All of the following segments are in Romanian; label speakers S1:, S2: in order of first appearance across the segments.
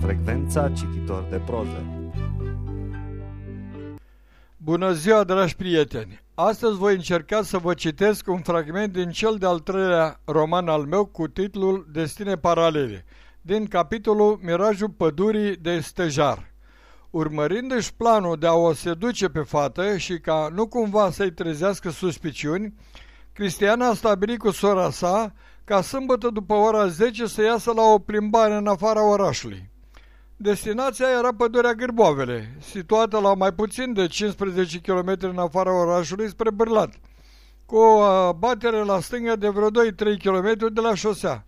S1: Potența cititor de proză.
S2: Bună ziua, dragi prieteni! Astăzi voi încerca să vă citesc un fragment din cel de-al treilea roman al meu cu titlul Destine paralele, din capitolul Mirajul pădurii de stejar. Urmărindu-și planul de a o seduce pe fată și ca nu cumva să-i trezească suspiciuni, Cristiana a stabilit cu sora sa ca sâmbătă după ora 10 să iasă la o plimbare în afara orașului. Destinația era pădurea Gârboavele, situată la mai puțin de 15 km în afara orașului spre Bârlat, cu o batere la stânga de vreo 2-3 km de la șosea.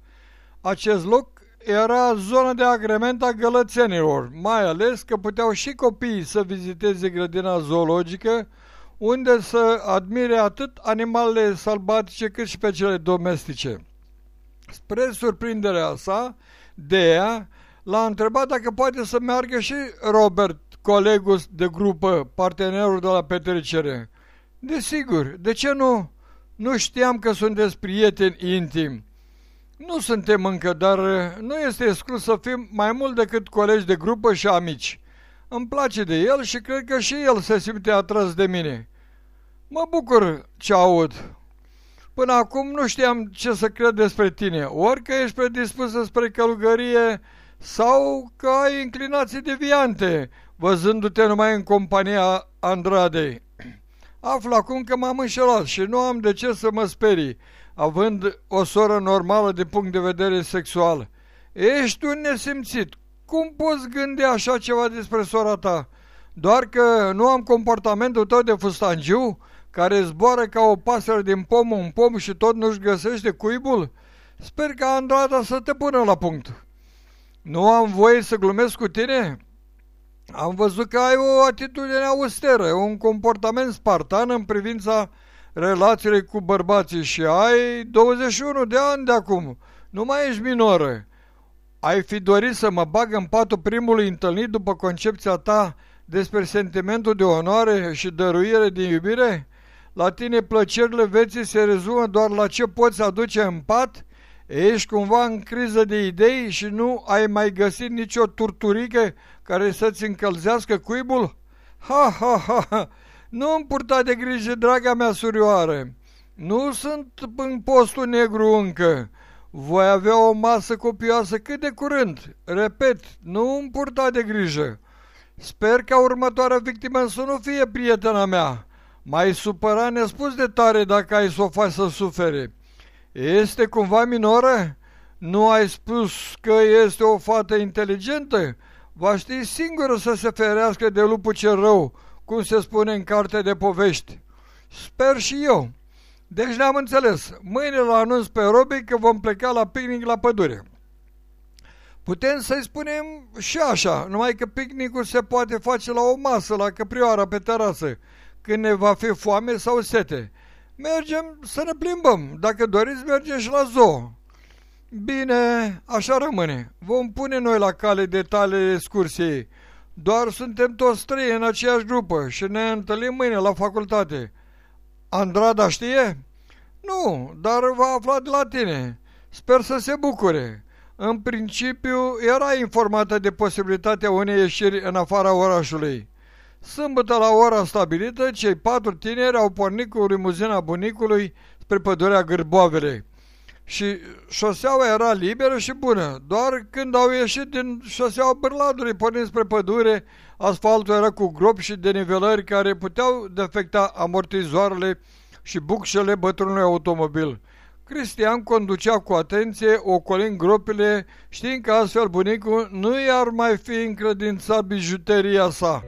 S2: Acest loc era zona de agrement a gălățenilor, mai ales că puteau și copiii să viziteze grădina zoologică, unde să admire atât animalele sălbatice cât și pe cele domestice. Spre surprinderea sa, Dea l-a întrebat dacă poate să meargă și Robert, colegul de grupă, partenerul de la petrecere. Desigur, de ce nu? Nu știam că sunteți prieteni intimi. Nu suntem încă, dar nu este exclus să fim mai mult decât colegi de grupă și amici. Îmi place de el și cred că și el se simte atras de mine. Mă bucur ce aud. Până acum nu știam ce să cred despre tine, ori că ești predispusă spre călugărie sau că ai inclinații deviante, văzându-te numai în compania Andradei. Aflu acum că m-am înșelat și nu am de ce să mă sperii, având o soră normală de punct de vedere sexual. Ești un nesimțit. Cum poți gândi așa ceva despre sora ta? Doar că nu am comportamentul tău de fustangiu, care zboară ca o pasăre din pom în pom și tot nu-și găsește cuibul? Sper că Andrada să te pună la punct. Nu am voie să glumesc cu tine? Am văzut că ai o atitudine austeră, un comportament spartan în privința relației cu bărbații și ai 21 de ani de acum. Nu mai ești minoră. Ai fi dorit să mă bag în patul primului întâlnit după concepția ta despre sentimentul de onoare și dăruire din iubire? La tine plăcerile vieții se rezumă doar la ce poți aduce în pat? Ești cumva în criză de idei și nu ai mai găsit nicio turturică care să-ți încălzească cuibul? Ha, ha, ha, ha! Nu îmi purta de grijă, draga mea surioară. Nu sunt în postul negru încă. Voi avea o masă copioasă cât de curând. Repet, nu îmi purta de grijă. Sper ca următoarea victimă să nu fie prietena mea. Mai supăra nespus de tare dacă ai să o faci să sufere. Este cumva minoră? Nu ai spus că este o fată inteligentă? Va ști singură să se ferească de lupul cel rău, cum se spune în carte de povești. Sper și eu. Deci ne-am înțeles. Mâine la anunț pe Robi că vom pleca la picnic la pădure. Putem să-i spunem și așa, numai că picnicul se poate face la o masă, la căprioara pe terasă, când ne va fi foame sau sete. Mergem să ne plimbăm. Dacă doriți, mergem și la zoo. Bine, așa rămâne. Vom pune noi la cale detaliile excursiei. Doar suntem toți trei în aceeași grupă și ne întâlnim mâine la facultate. Andrada știe? Nu, dar va afla de la tine. Sper să se bucure. În principiu, era informată de posibilitatea unei ieșiri în afara orașului. Sâmbătă la ora stabilită, cei patru tineri au pornit cu limuzina bunicului spre pădurea Gârboavele. Și șoseaua era liberă și bună. Doar când au ieșit din șoseaua Bârladului pornind spre pădure, asfaltul era cu gropi și denivelări care puteau defecta amortizoarele și bucșele bătrânului automobil. Cristian conducea cu atenție, ocolind gropile, știind că astfel bunicul nu i-ar mai fi încredințat bijuteria sa.